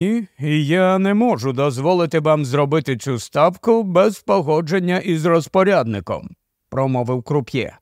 І я не можу дозволити вам зробити цю ставку без погодження із розпорядником, промовив круп'є.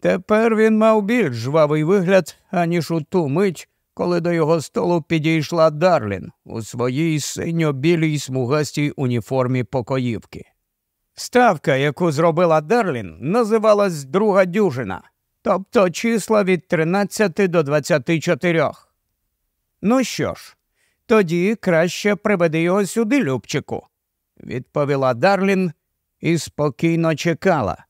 Тепер він мав більш жвавий вигляд, аніж у ту мить, коли до його столу підійшла Дарлін у своїй синьо-білій смугастій уніформі покоївки. Ставка, яку зробила Дарлін, називалась друга дюжина, тобто числа від 13 до 24. Ну що ж, тоді краще приведи його сюди, Любчику, відповіла Дарлін і спокійно чекала.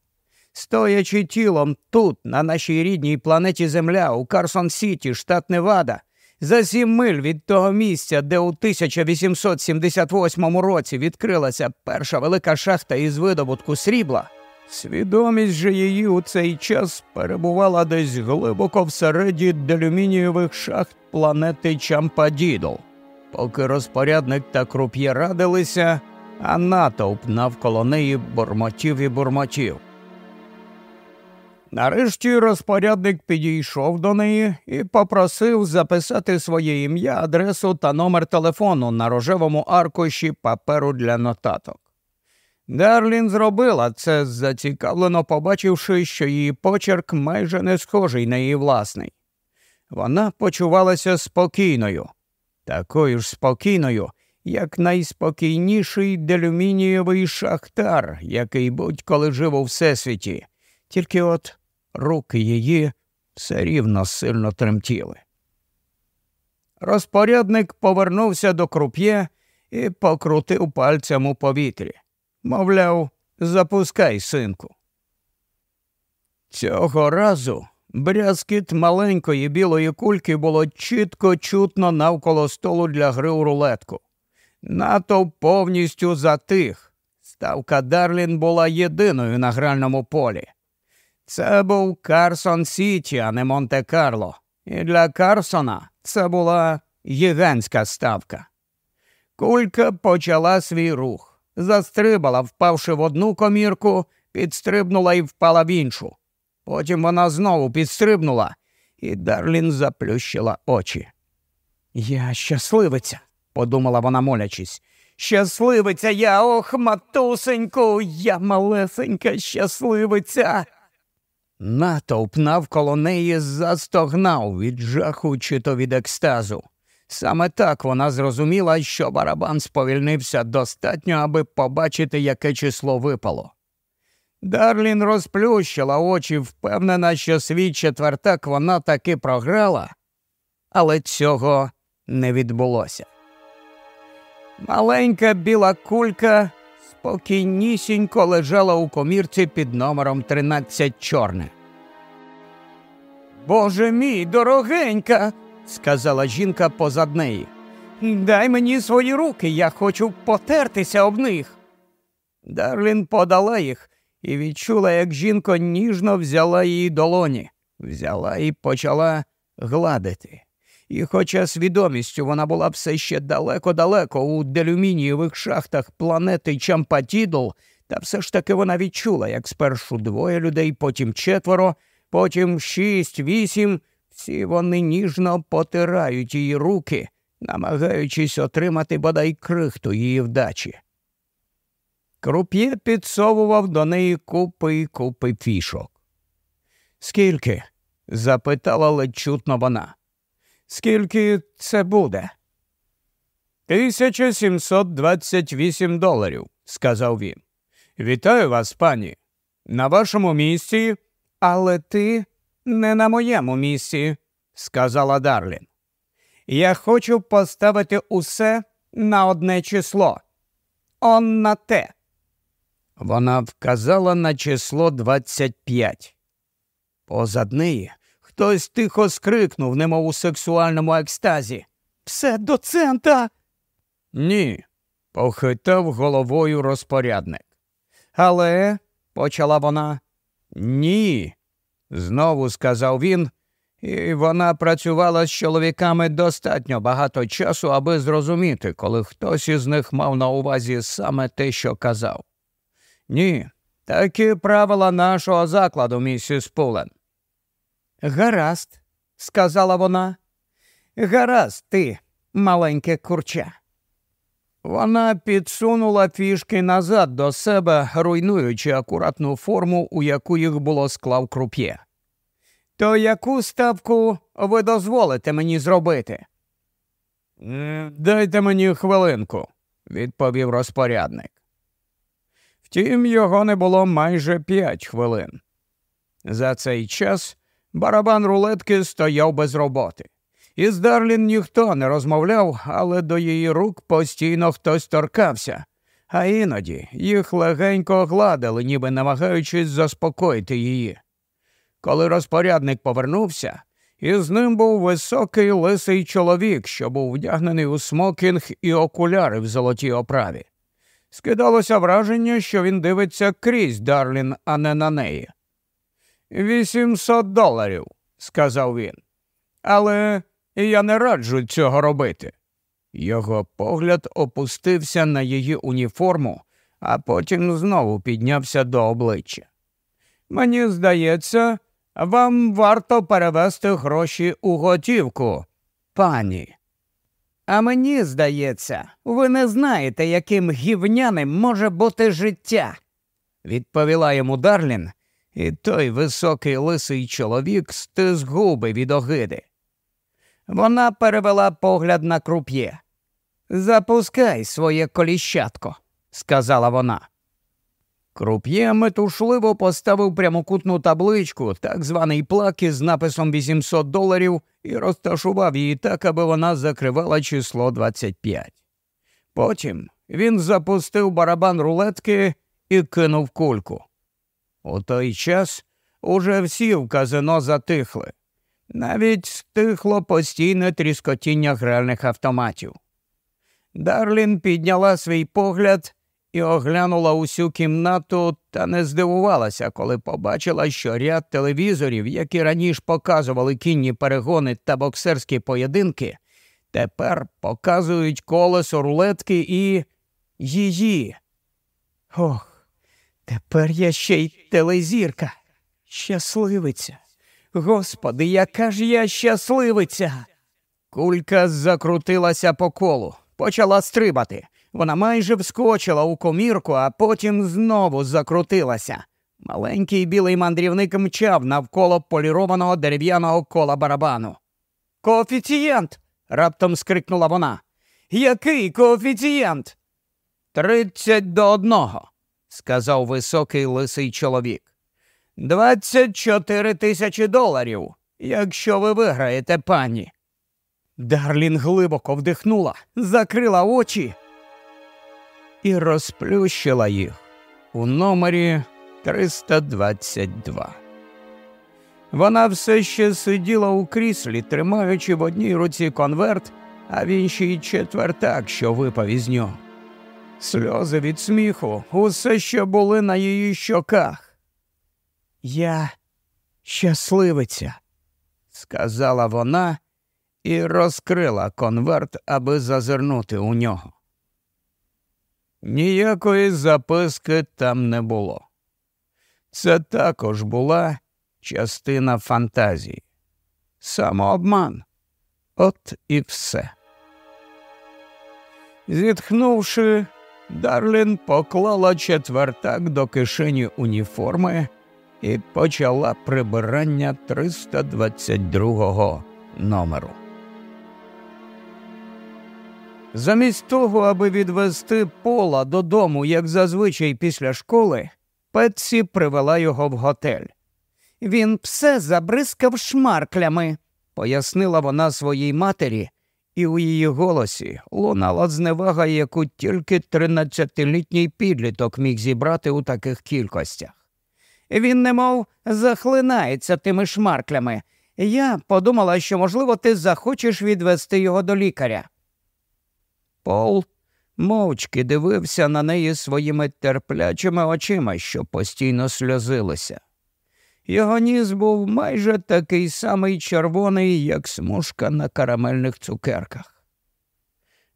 Стоячи тілом тут, на нашій рідній планеті Земля, у Карсон Сіті, штат Невада, за сім миль від того місця, де у 1878 році відкрилася перша велика шахта із видобутку срібла, свідомість же її у цей час перебувала десь глибоко всередині делюмінієвих шахт планети Чампадідл. Поки розпорядник та круп'є радилися, а натовп навколо неї бурмотів і бурмотів. Нарешті розпорядник підійшов до неї і попросив записати своє ім'я, адресу та номер телефону на рожевому аркуші паперу для нотаток. Дарлін зробила це, зацікавлено побачивши, що її почерк майже не схожий на її власний. Вона почувалася спокійною, такою ж спокійною, як найспокійніший делюмінієвий шахтар, який будь-коли жив у всесвіті. Тільки от руки її все рівно сильно тремтіли. Розпорядник повернувся до круп'є і покрутив пальцем у повітрі. Мовляв, запускай, синку. Цього разу брязкіт маленької білої кульки було чітко чутно навколо столу для гри у рулетку. Натовп повністю затих. Ставка Дарлін була єдиною на гральному полі. Це був Карсон Сіті, а не Монте Карло. І для Карсона це була гігантська ставка. Кулька почала свій рух, застрибала, впавши в одну комірку, підстрибнула і впала в іншу. Потім вона знову підстрибнула, і Дарлін заплющила очі. Я щасливиця, подумала вона, молячись. Щасливиця я, ох, матусеньку, я малесенька щасливиця. Натовп навколо неї застогнав від жаху чи то від екстазу. Саме так вона зрозуміла, що барабан сповільнився достатньо, аби побачити, яке число випало. Дарлін розплющила очі, впевнена, що свій четвертак вона таки програла, але цього не відбулося. Маленька біла кулька спокійнісінько лежала у комірці під номером 13 чорне. Боже мій, дорогенька, сказала жінка позад неї. Дай мені свої руки, я хочу потертися об них. Дарлін подала їх і відчула, як жінка ніжно взяла її долоні, взяла і почала гладити. І, хоча свідомістю вона була все ще далеко-далеко у делюмінієвих шахтах планети Чампатідл, та все ж таки вона відчула, як спершу двоє людей, потім четверо, потім шість, вісім, всі вони ніжно потирають її руки, намагаючись отримати бодай крихту її вдачі. Круп'є підсовував до неї купи й купи фішок. Скільки? запитала ледь чутно вона. Скільки це буде? Тисяча сімсот двадцять вісім доларів, сказав він. Вітаю вас, пані. На вашому місці, але ти не на моєму місці, сказала Дарлін. Я хочу поставити усе на одне число. Он на те. Вона вказала на число двадцять п'ять. Позад неї Хтось тихо скрикнув, немов у сексуальному екстазі. Все доцента. Ні, похитав головою розпорядник. Але, почала вона, ні, знову сказав він, і вона працювала з чоловіками достатньо багато часу, аби зрозуміти, коли хтось із них мав на увазі саме те, що казав. Ні, такі правила нашого закладу, місіс Пулен. Гаразд, сказала вона. Гаразд ти, маленьке курча. Вона підсунула фішки назад до себе, руйнуючи акуратну форму, у яку їх було склав круп'є. То яку ставку ви дозволите мені зробити? Дайте мені хвилинку, відповів розпорядник. Втім, його не було майже п'ять хвилин. За цей час барабан рулетки стояв без роботи. Із Дарлін ніхто не розмовляв, але до її рук постійно хтось торкався, а іноді їх легенько гладили, ніби намагаючись заспокоїти її. Коли розпорядник повернувся, із ним був високий лисий чоловік, що був вдягнений у смокінг і окуляри в золотій оправі. Скидалося враження, що він дивиться крізь Дарлін, а не на неї. Вісімсот доларів, сказав він. Але я не раджу цього робити. Його погляд опустився на її уніформу, а потім знову піднявся до обличчя. Мені здається, вам варто перевести гроші у готівку, пані. А мені здається, ви не знаєте, яким гівняним може бути життя, відповіла йому Дарлін, і той високий лисий чоловік стис губи від огиди. Вона перевела погляд на круп'є. Запускай своє коліщатко, сказала вона. Круп'є метушливо поставив прямокутну табличку, так званий плак із написом 800 доларів, і розташував її так, аби вона закривала число 25. Потім він запустив барабан рулетки і кинув кульку. У той час уже всі в казино затихли. Навіть стихло постійне тріскотіння гральних автоматів. Дарлін підняла свій погляд і оглянула усю кімнату та не здивувалася, коли побачила, що ряд телевізорів, які раніше показували кінні перегони та боксерські поєдинки, тепер показують колесо рулетки і її. Ох, тепер я ще й телезірка. Щасливиця. Господи, яка ж я щасливиця. Кулька закрутилася по колу, почала стрибати. Вона майже вскочила у комірку, а потім знову закрутилася. Маленький білий мандрівник мчав навколо полірованого дерев'яного кола барабану. Коефіцієнт. раптом скрикнула вона. Який коефіцієнт? Тридцять до одного, сказав високий лисий чоловік. Двадцять чотири тисячі доларів, якщо ви виграєте пані. Дарлін глибоко вдихнула, закрила очі і розплющила їх у номері 322. Вона все ще сиділа у кріслі, тримаючи в одній руці конверт, а в іншій четвертак, що випав із нього. Сльози від сміху усе ще були на її щоках. Я щасливиця, сказала вона і розкрила конверт, аби зазирнути у нього. Ніякої записки там не було. Це також була частина фантазії. Самообман. От і все. Зітхнувши, Дарлін поклала четвертак до кишені уніформи і почала прибирання 322 номеру. Замість того, аби відвести пола додому, як зазвичай після школи, Петсі привела його в готель. Він все забризкав шмарклями, пояснила вона своїй матері, і у її голосі лунала зневага, яку тільки тринадцятилітній підліток міг зібрати у таких кількостях. Він, немов захлинається тими шмарклями. Я подумала, що, можливо, ти захочеш відвести його до лікаря. Пол мовчки дивився на неї своїми терплячими очима, що постійно сльозилися. Його ніс був майже такий самий червоний, як смужка на карамельних цукерках.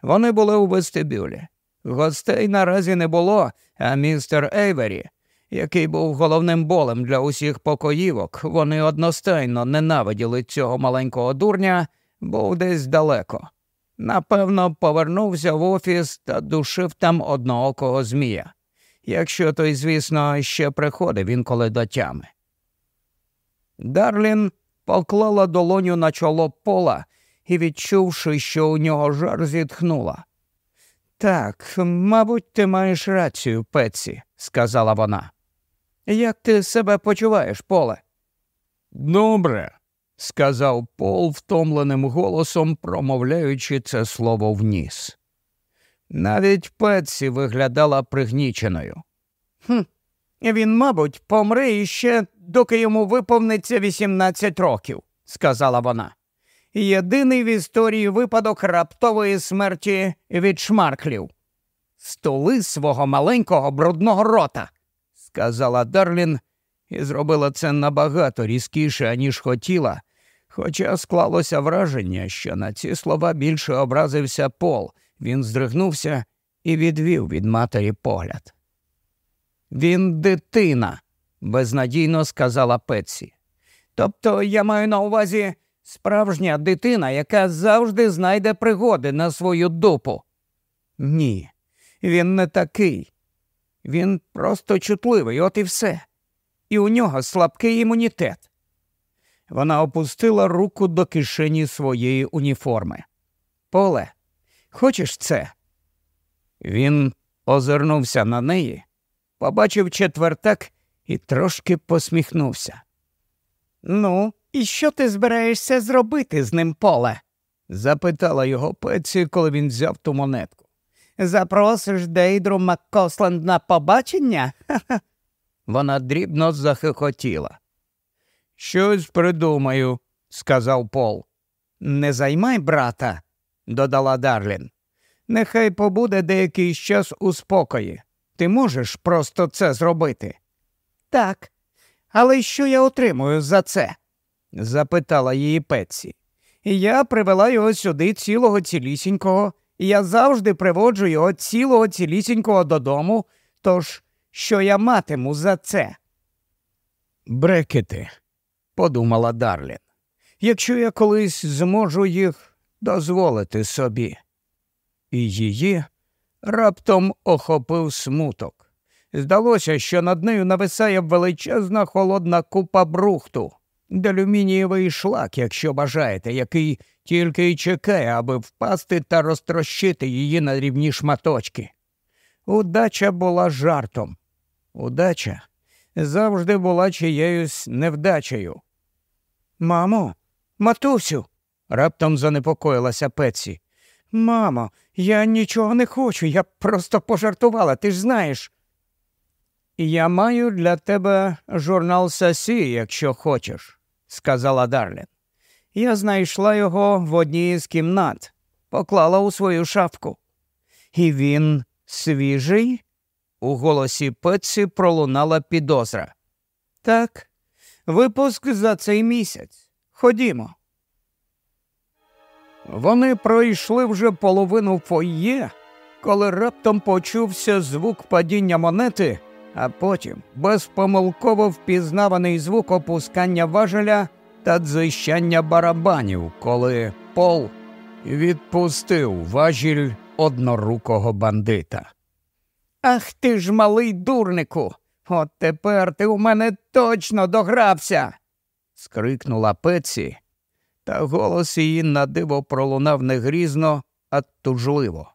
Вони були у вестибюлі. Гостей наразі не було, а містер Ейвері, який був головним болем для усіх покоївок, вони одностайно ненавиділи цього маленького дурня, був десь далеко. Напевно, повернувся в офіс та душив там одноокого змія. Якщо той, звісно, ще приходив інколи до тями. Дарлін поклала долоню на чоло пола і, відчувши, що у нього жар, зітхнула. Так, мабуть, ти маєш рацію, Петсі, сказала вона. Як ти себе почуваєш, поле? Добре, сказав Пол втомленим голосом, промовляючи це слово вніс. Навіть Петсі виглядала пригніченою. «Хм, Він, мабуть, помре іще, доки йому виповниться 18 років, сказала вона. Єдиний в історії випадок раптової смерті від шмарклів. Столи свого маленького брудного рота, сказала Дарлін, і зробила це набагато різкіше, аніж хотіла, хоча склалося враження, що на ці слова більше образився Пол. Він здригнувся і відвів від матері погляд. Він дитина, безнадійно сказала Петсі. Тобто я маю на увазі справжня дитина, яка завжди знайде пригоди на свою дупу. Ні, він не такий. Він просто чутливий, от і все. І у нього слабкий імунітет. Вона опустила руку до кишені своєї уніформи. Поле, хочеш це? Він озирнувся на неї, побачив четвертак і трошки посміхнувся. Ну, і що ти збираєшся зробити з ним поле? запитала його Пеці, коли він взяв ту монетку. Запросиш Дейдру Маккосленд на побачення? Вона дрібно захихотіла. Щось придумаю, сказав Пол. Не займай брата, додала Дарлін. Нехай побуде деякий час у спокої. Ти можеш просто це зробити? Так. Але що я отримую за це? запитала її Петсі. Я привела його сюди цілого цілісінького, і я завжди приводжу його цілого цілісінького додому, тож що я матиму за це? Брекети, подумала Дарлін. Якщо я колись зможу їх дозволити собі. І її раптом охопив смуток. Здалося, що над нею нависає величезна холодна купа брухту, делюмінієвий шлак, якщо бажаєте, який тільки й чекає, аби впасти та розтрощити її на рівні шматочки. Удача була жартом. Удача завжди була чиєюсь невдачею. Мамо, матусю, раптом занепокоїлася Петсі. Мамо, я нічого не хочу, я просто пожартувала, ти ж знаєш. Я маю для тебе журнал Сасі, якщо хочеш, сказала Дарлін. Я знайшла його в одній з кімнат, поклала у свою шафку. І він свіжий? У голосі Петсі пролунала підозра. Так, випуск за цей місяць. Ходімо. Вони пройшли вже половину фойє, коли раптом почувся звук падіння монети, а потім безпомилково впізнаваний звук опускання важеля та дзищання барабанів, коли пол відпустив важіль однорукого бандита. Ах ти ж, малий дурнику! От тепер ти у мене точно догрався. скрикнула Пеці, та голос її на диво пролунав не грізно, а тужливо.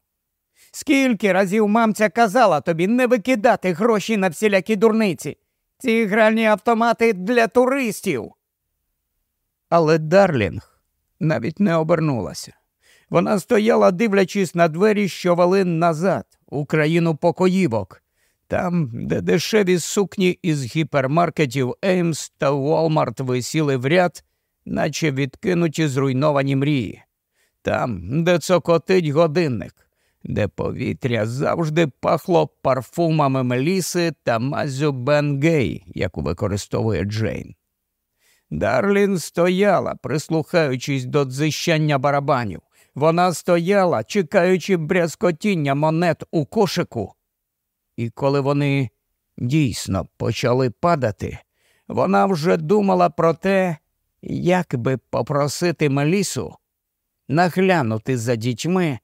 Скільки разів мамця казала тобі не викидати гроші на всілякі дурниці? Ці гральні автомати для туристів. Але Дарлінг навіть не обернулася. Вона стояла, дивлячись на двері, що вели назад, у країну покоївок, там, де дешеві сукні із гіпермаркетів Еймс та Уолмарт висіли в ряд, наче відкинуті зруйновані мрії, там, де цокотить годинник, де повітря завжди пахло парфумами Меліси та мазю Бен Гей, яку використовує Джейн. Дарлін стояла, прислухаючись до дзищання барабанів. Вона стояла, чекаючи брязкотіння монет у кошику. І коли вони дійсно почали падати, вона вже думала про те, як би попросити Мелісу наглянути за дітьми,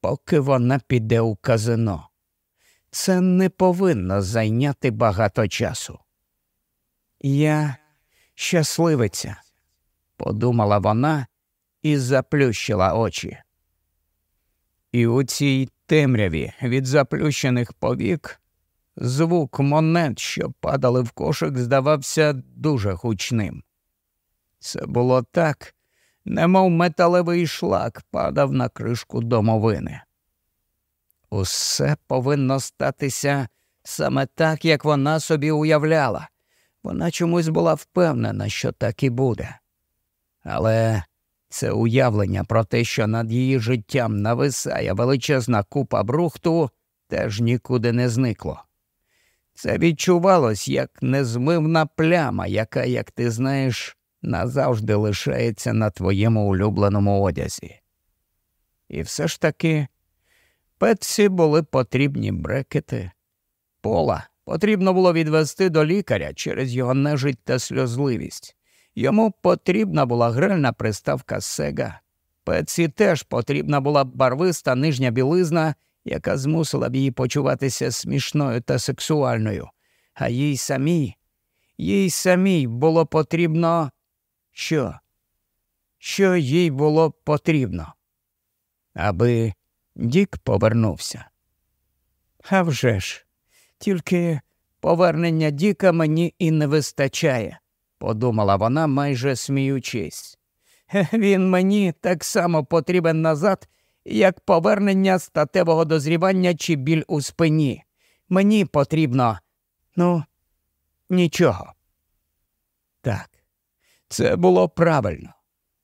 поки вона піде у казино. Це не повинно зайняти багато часу. Я щасливиця, подумала вона і заплющила очі. І у цій темряві від заплющених повік звук монет, що падали в кошик, здавався дуже гучним. Це було так, немов металевий шлак падав на кришку домовини. Усе повинно статися саме так, як вона собі уявляла. Вона чомусь була впевнена, що так і буде. Але це уявлення про те, що над її життям нависає величезна купа брухту, теж нікуди не зникло. Це відчувалось як незмивна пляма, яка, як ти знаєш, назавжди лишається на твоєму улюбленому одязі. І все ж таки Петсі були потрібні брекети. Пола потрібно було відвести до лікаря через його нежить та сльозливість. Йому потрібна була гральна приставка Сега. Петсі теж потрібна була барвиста нижня білизна, яка змусила б її почуватися смішною та сексуальною. А їй самій, їй самій було потрібно. Що? Що їй було потрібно? Аби Дік повернувся. «А вже ж, тільки повернення Діка мені і не вистачає, подумала вона, майже сміючись. Він мені так само потрібен назад, як повернення статевого дозрівання чи біль у спині. Мені потрібно, ну, нічого. Так, це було правильно.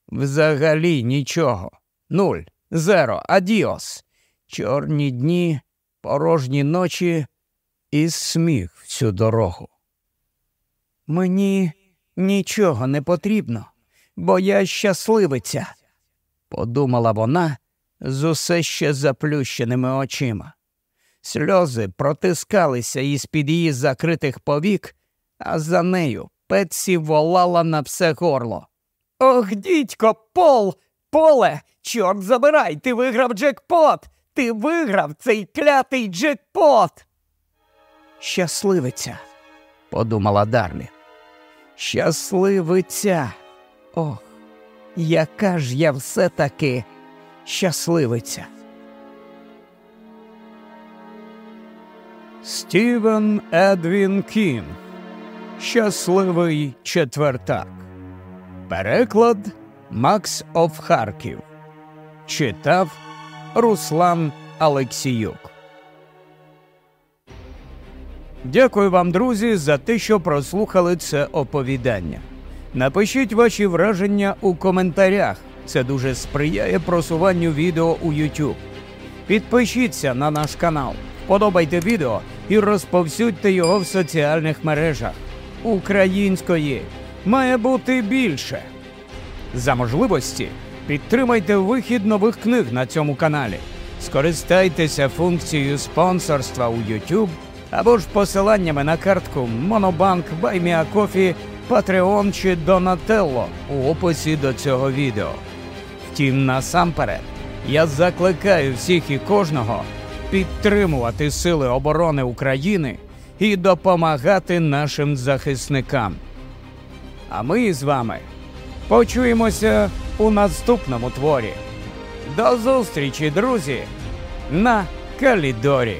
Взагалі нічого. Нуль. Зеро, адіос. Чорні дні, порожні ночі і сміх всю дорогу. Мені нічого не потрібно, бо я щасливиця, подумала вона з усе ще заплющеними очима. Сльози протискалися із під її закритих повік, а за нею Петсі волала на все горло. Ох, дідько, пол, поле, чорт забирай, ти виграв джекпот! Ти виграв цей клятий джекпот. Щасливиця, подумала Дарлі. Щасливиця. Ох, яка ж я все таки щасливиця. Стівен Едвін Кінг. Щасливий четвертак. Переклад Макс Оф Харків. Читав Руслан Алексіюк. Дякую вам, друзі, за те, що прослухали це оповідання. Напишіть ваші враження у коментарях. Це дуже сприяє просуванню відео у YouTube. Підпишіться на наш канал, подобайте відео і розповсюдьте його в соціальних мережах. Української має бути більше. За можливості підтримайте вихід нових книг на цьому каналі. Скористайтеся функцією спонсорства у YouTube або ж посиланнями на картку Monobank, BuyMeACoffee, Patreon чи Donatello у описі до цього відео. Втім, насамперед, я закликаю всіх і кожного підтримувати Сили оборони України і допомагати нашим захисникам. А ми з вами почуємося у наступному творі. До зустрічі, друзі, на Калідорі.